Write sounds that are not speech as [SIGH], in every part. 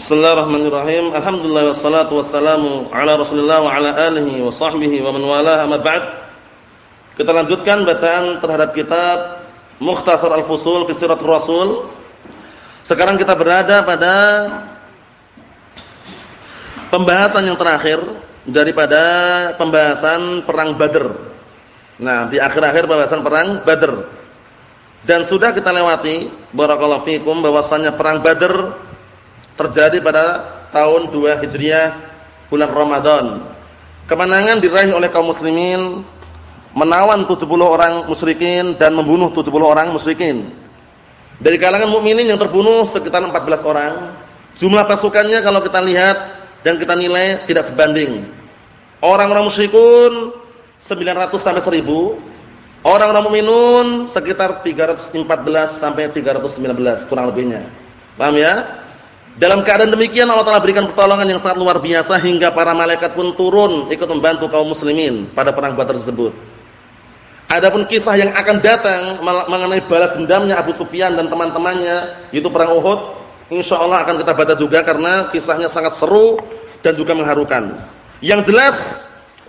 Bismillahirrahmanirrahim. Alhamdulillah wassalatu wassalamu ala Rasulillah wa ala alihi wa sahbihi wa man wala amma ba'd. Kita lanjutkan bacaan terhadap kitab Mukhtasar Al-Fusul fi Siratul Rasul. Sekarang kita berada pada pembahasan yang terakhir daripada pembahasan perang Badr. Nah, di akhir-akhir pembahasan perang Badr. Dan sudah kita lewati barakallahu fikum bahwasannya perang Badr terjadi pada tahun 2 Hijriah bulan Ramadan. Kemenangan diraih oleh kaum muslimin menawan 70 orang musyrikin dan membunuh 70 orang musyrikin. Dari kalangan mukminin yang terbunuh sekitar 14 orang. Jumlah pasukannya kalau kita lihat dan kita nilai tidak sebanding. Orang-orang musyrikun 900 sampai 1000, orang-orang mukminun sekitar 314 sampai 319 kurang lebihnya. Paham ya? Dalam keadaan demikian Allah Taala berikan pertolongan yang sangat luar biasa hingga para malaikat pun turun ikut membantu kaum muslimin pada perang Badar tersebut. Adapun kisah yang akan datang mengenai balas dendamnya Abu Sufyan dan teman-temannya yaitu perang Uhud, insyaallah akan kita baca juga karena kisahnya sangat seru dan juga mengharukan. Yang jelas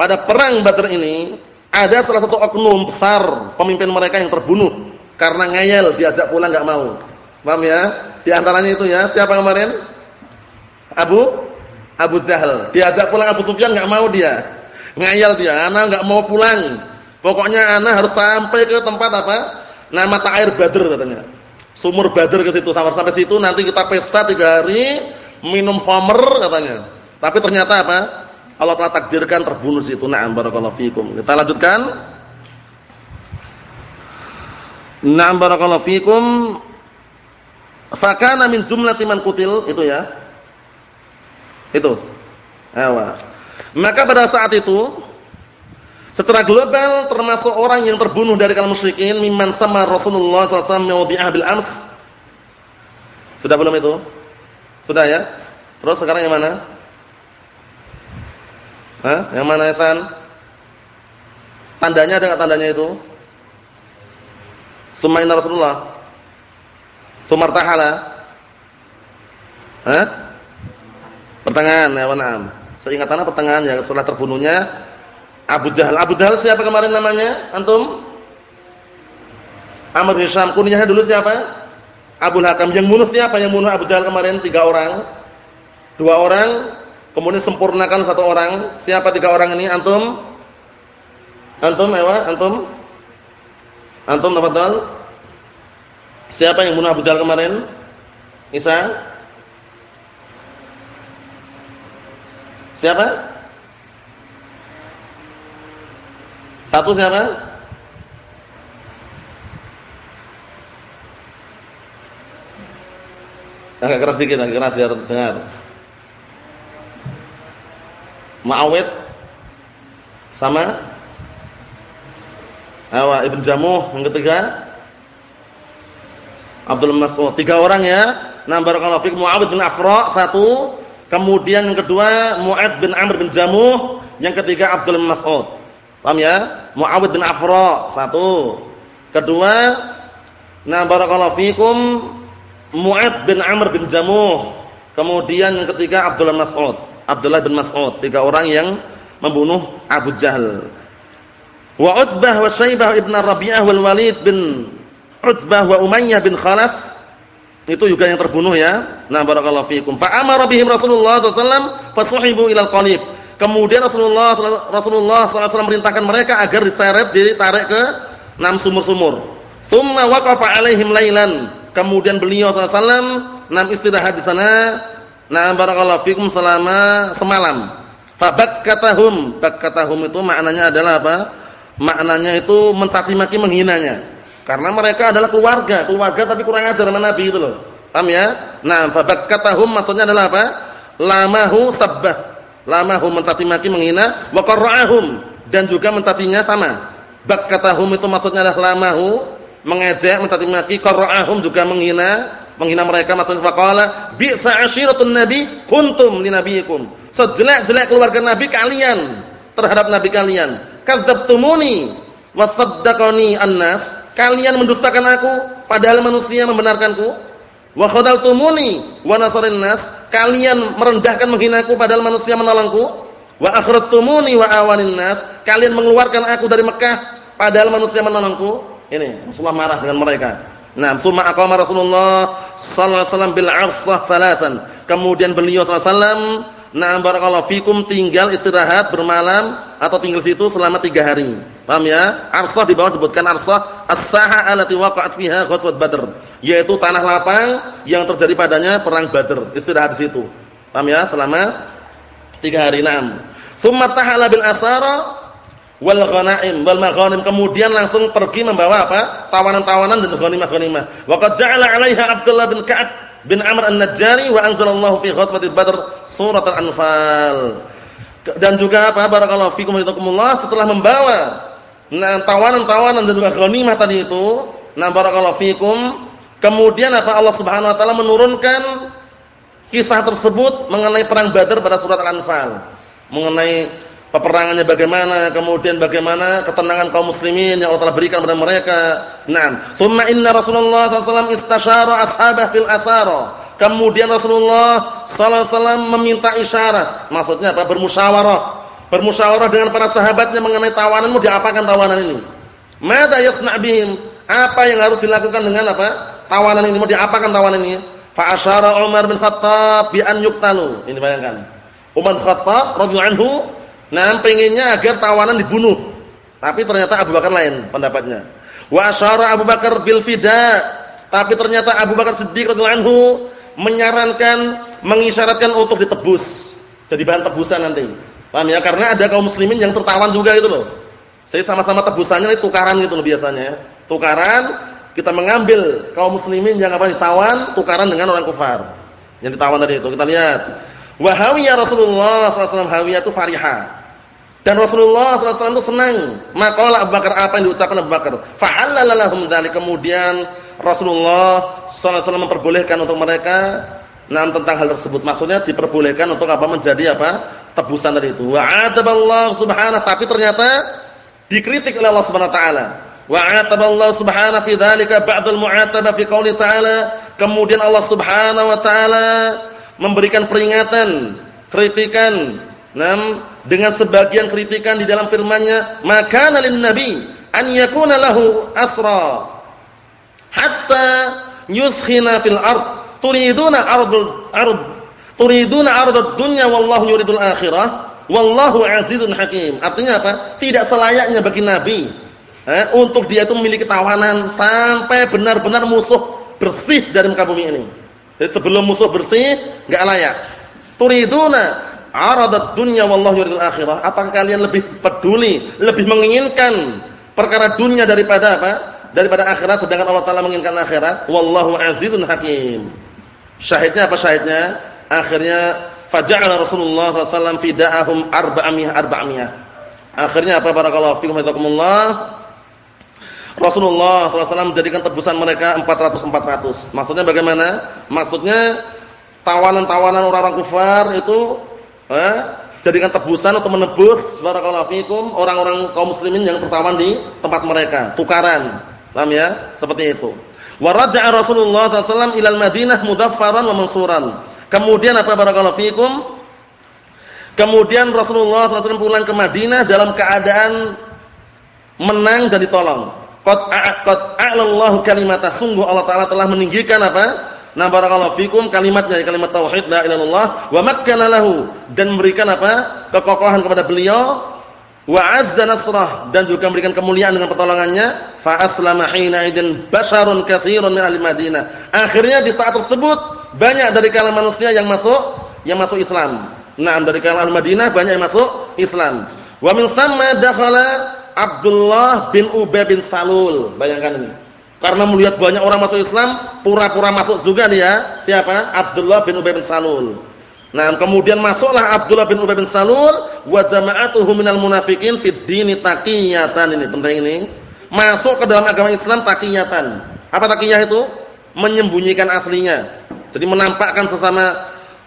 pada perang Badar ini ada salah satu oknum besar pemimpin mereka yang terbunuh karena ngeyel diajak pulang enggak mau. Paham ya? Di antaranya itu ya, siapa kemarin? Abu Abu Jahal. Diajak pulang Abu Sufyan enggak mau dia. Ngayal dia, ana enggak mau pulang. Pokoknya ana harus sampai ke tempat apa? Nama mata air Badr katanya. Sumur Badr ke situ sampai sampai situ nanti kita pesta tiga hari, minum homer katanya. Tapi ternyata apa? Allah telah takdirkan terbunuh di situ. Na'am barakallahu fikum. Kita lanjutkan. Na'am barakallahu fikum. Fakana min jumlati man kutil itu ya. Itu. Ewa. Maka pada saat itu secara global termasuk orang yang terbunuh dari kalangan musyrikin mimman sama Rasulullah alaihi wasallam bil ams. Sudah belum itu? Sudah ya? Terus sekarang yang mana? Hah? Yang mana Hasan? Tandanya ada enggak tandanya itu? Sumaina Rasulullah Sumartahala. Hah? Pertengahan ya, na'am. Seingatannya pertengahan ya setelah terbunuhnya Abu Jahal. Abu Jahal siapa kemarin namanya? Antum? Amr bin Syam. Kunyahnya dulu siapa? Abu Hakam. Yang bunuh siapa yang bunuh Abu Jahal kemarin? Tiga orang. Dua orang. Kemudian sempurnakan satu orang. Siapa tiga orang ini? Antum? Antum, ewa? Antum? Antum, tafadhal. Siapa yang bunuh Abu Jahal kemarin? Isa? Siapa? Satu siapa? Agak keras dikit, agak keras biar dengar. Ma'awid sama Awa Ibn Jamuh yang ketiga Abdul Mas'ud. Tiga orang ya. Nah, barakallahu fiik Muawid bin Afra satu, kemudian yang kedua Mu'ad bin Amr bin Jamuh, yang ketiga Abdul Mas'ud. Paham ya? Muawid bin Afra satu. Kedua, nah barakallahu fiikum Mu'ad bin Amr bin Jamuh. Kemudian yang ketiga Abdul Mas'ud, Abdullah bin Mas'ud. Tiga orang yang membunuh Abu Jahal. Wa Utsbah wa Syaibah ibn Rabi'ah wal Walid bin Utbah wa Umayyah bin Khalaf itu juga yang terbunuh ya. Nah, barakallahu fiikum. Fa amara bihim Rasulullah sallallahu alaihi wasallam fasuhibu ilal qalib. Kemudian Rasulullah Rasulullah SAW merintahkan mereka agar diseret ditarik ke enam sumur-sumur. Tsumma waqafa alaihim lailan. Kemudian beliau SAW enam istirahat di sana. Nah, barakallahu fiikum selama semalam. Fabakkatahum. Bakkatahum itu maknanya adalah apa? Maknanya itu mencaci maki menghinanya. Karena mereka adalah keluarga, keluarga tapi kurang ajar sama Nabi itu loh. Paham ya? Nah, fabakatahum maksudnya adalah apa? Lamahu sabbah. Lamahu mencaci maki menghina wa qarra'ahum dan juga mencacinya sama. Bakatahum itu maksudnya adalah lamahu mengejek, mencaci maki, qarra'ahum juga menghina, menghina mereka maksudnya faqala bi'sa 'ashiratun nabi kuntum li nabiyikum. Sejelek-jelek keluarga Nabi kalian terhadap Nabi kalian. Kadzabtumuni wa saddaqani an-nas Kalian mendustakan aku padahal manusia membenarkanku. Wa khadaltumuni wa nasarin nas kalian merendahkan menghinaku padahal manusia menolongku? Wa akhrajtumuni wa awanin nas, kalian mengeluarkan aku dari Mekah padahal manusia menolongku? Ini Rasulullah marah dengan mereka. Nah, summa aqama Rasulullah sallallahu alaihi wasallam bil 'arsah salatan. Kemudian beliau sallallahu alaihi wasallam Nah, barakallahu fikum tinggal istirahat bermalam atau tinggal situ selama tiga hari. Paham ya? Arsah di bawah sebutkan arsah as-saha allati waqa'at fiha ghazwat Badr, yaitu tanah lapang yang terjadi padanya perang Badr. Istirahat di situ. Paham ya? Selama tiga hari. Naam. Summa tahala bil asara wal ghanaim wal maghanim kemudian langsung pergi membawa apa? tawanan-tawanan dan ghanimah-ghanimah. Wa qad ja'ala 'alaiha Abdullah bin Ka'ab bin Amr An-Najjari wa anzalallahu fi ghazwati Badr surat Al-Anfal. Dan juga apa barakallahu fikum wa setelah membawa nah tawanan-tawanan dan ghanimah tadi itu, nah barakallahu fikum, kemudian apa Allah Subhanahu wa taala menurunkan kisah tersebut mengenai perang Badar pada surat Al-Anfal. Mengenai peperangannya bagaimana, kemudian bagaimana ketenangan kaum muslimin yang Allah telah berikan kepada mereka. Naam. Summa inna Rasulullah SAW istasyara ashabah fil asara. Kemudian Rasulullah SAW meminta isyarat. Maksudnya apa? Bermusyawarah. Bermusyawarah dengan para sahabatnya mengenai tawanan mau diapakan tawanan ini. Mada yasna' bihim? Apa yang harus dilakukan dengan apa? Tawanan ini mau diapakan tawanan ini? Fa asyara Umar bin Khattab bi an yuqtalu. Ini bayangkan. Umar bin Khattab radhiyallahu anhu pengennya agar tawanan dibunuh. Tapi ternyata Abu Bakar lain pendapatnya. Wa asyara Abu Bakar bil fida. Tapi ternyata Abu Bakar Siddiq radhiyallahu anhu menyarankan, mengisyaratkan untuk ditebus. Jadi bahan tebusan nanti. Paham ya? Karena ada kaum muslimin yang tertawan juga itu loh. Saya sama-sama tebusannya itu tukaran gitu loh biasanya. Tukaran kita mengambil kaum muslimin yang apa ditawan tukaran dengan orang kufar. Yang ditawan tadi itu. Kita lihat. Wa hawiya Rasulullah sallallahu alaihi itu farihah. Dan Rasulullah SAW itu senang. Maka Abu Bakar apa yang diucapkan Abu Bakar. Lahum dzalik. Kemudian Rasulullah SAW memperbolehkan untuk mereka nah tentang hal tersebut. Maksudnya diperbolehkan untuk apa menjadi apa? Tebusan dari itu. Wa ataballahu subhanahu tapi ternyata dikritik oleh Allah Subhanahu wa taala. Wa ataballahu subhanahu fi dzalika ba'dal mu'ataba fi qouli ta'ala. Kemudian Allah Subhanahu wa taala memberikan peringatan, kritikan, nam dengan sebagian kritikan di dalam firman-Nya, "Maka nalin nabi an yakuna lahu asra hatta yuskhina fil ard turiduna ardul ard turiduna ardud dunya wallahu yuridul akhirah wallahu azizun hakim." Artinya apa? Tidak selayaknya bagi nabi eh, untuk dia itu memiliki tawanan sampai benar-benar musuh bersih dari muka bumi ini. Jadi sebelum musuh bersih enggak layak. Turiduna aradat dunya wallahu yuridul akhirah? Apakah kalian lebih peduli, lebih menginginkan perkara dunia daripada apa? Daripada akhirat sedangkan Allah Taala menginginkan akhirat? Wallahu azizun hakim. Syahidnya apa syahidnya? Akhirnya faja'ala Rasulullah SAW fida'ahum arba'amiyah arba'amiyah. Akhirnya apa barakallahu fikum hayakumullah? Rasulullah SAW menjadikan tebusan mereka 400-400. Maksudnya bagaimana? Maksudnya tawanan-tawanan orang-orang kufar itu eh, jadikan tebusan atau menebus barakallahu fikum orang-orang kaum muslimin yang tertawan di tempat mereka, tukaran. Paham ya? Seperti itu. Wa raja'a Rasulullah SAW ilal Madinah mudaffaran wa mansuran. Kemudian apa barakallahu fikum? Kemudian Rasulullah SAW pulang ke Madinah dalam keadaan menang dan ditolong. Qad a'lallahu kalimata sungguh Allah taala telah meninggikan apa? Nah barakallahu fikum kalimatnya kalimat tauhid la ilaha illallah wa makkana lahu dan memberikan apa? kekokohan kepada beliau wa azza nasrah dan juga memberikan kemuliaan dengan pertolongannya fa aslama hina idzin basharun katsirun min ahli Madinah. Akhirnya di saat tersebut banyak dari kalangan manusia yang masuk yang masuk Islam. Nah, dari kalangan Madinah banyak yang masuk Islam. Wa min thamma dakhala Abdullah bin Ubay bin Salul. Bayangkan ini. Karena melihat banyak orang masuk Islam, pura-pura masuk juga dia. Siapa? Abdullah bin Ubay bin Salul. Nah, kemudian masuklah Abdullah bin Ubay bin Salul wa jama'atuhu minal munafiqin fid dini taqiyatan ini penting ini. Masuk ke dalam agama Islam taqiyatan. Apa taqiyah itu? Menyembunyikan aslinya. Jadi menampakkan sesama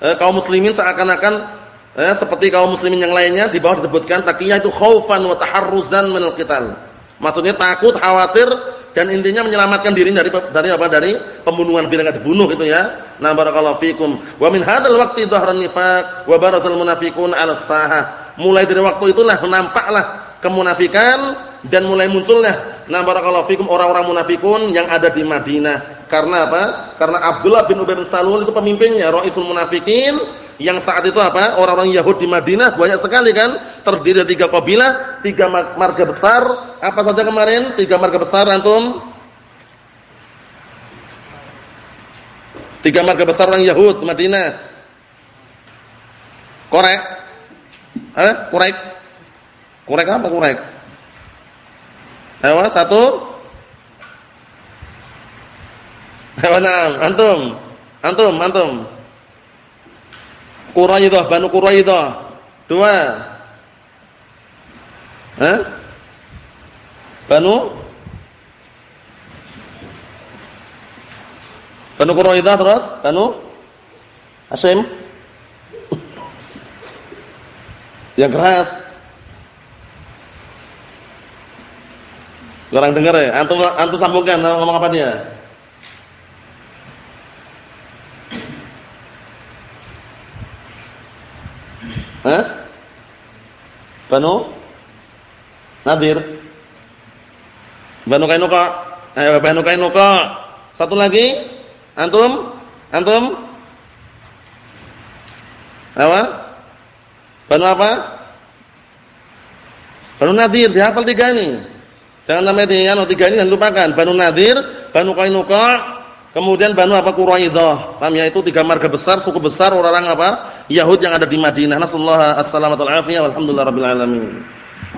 eh, kaum muslimin seakan-akan eh, seperti kaum muslimin yang lainnya di bawah disebutkan taqiyah itu khaufan wa taharruzan minal qital. Maksudnya takut, khawatir dan intinya menyelamatkan diri dari dari apa? Dari pembunuhan bila dibunuh itu ya. Nah, barakallahu fikum. Wa min hadzal waqti dhahran nifaq wa barazal munafiqun 'ala sahah. Mulai dari waktu itulah nampaklah kemunafikan dan mulai munculnya nah barakallahu fikum orang-orang munafikun yang ada di Madinah. Karena apa? Karena Abdullah bin Ubay bin Salul itu pemimpinnya, raisul munafikin yang saat itu apa? Orang-orang Yahudi di Madinah banyak sekali kan? Terdiri dari tiga kabilah, tiga marga besar. Apa saja kemarin? Tiga marga besar antum? Tiga marga besar orang Yahud di Madinah. Korek? Eh, korek? Korek apa korek? Ayo satu. Ayo enam, antum. Antum, antum. Quraidah, Banu Quraidah. Dua. Hah? Banu Banu Quraidah terus? Banu Hasyim? [LAUGHS] Yang keras. Orang dengar ya? Antum antum sambungkan ngomong apa dia? Hah? Banu Nadir. Banu Kainuqa. Ayo Banu Kainuqa. Satu lagi. Antum? Antum? Apa? Banu apa? Banu Nadir, dihafal tiga ini. Jangan sampai di anu tiga ini jangan lupakan. Banu Nadir, Banu Kainuqa, Kemudian Banu apa Quraidah. Paham ya itu tiga marga besar, suku besar orang-orang apa? Yahud yang ada di Madinah. Nasallahu as-salamata wal afiyah walhamdulillah rabbil alamin.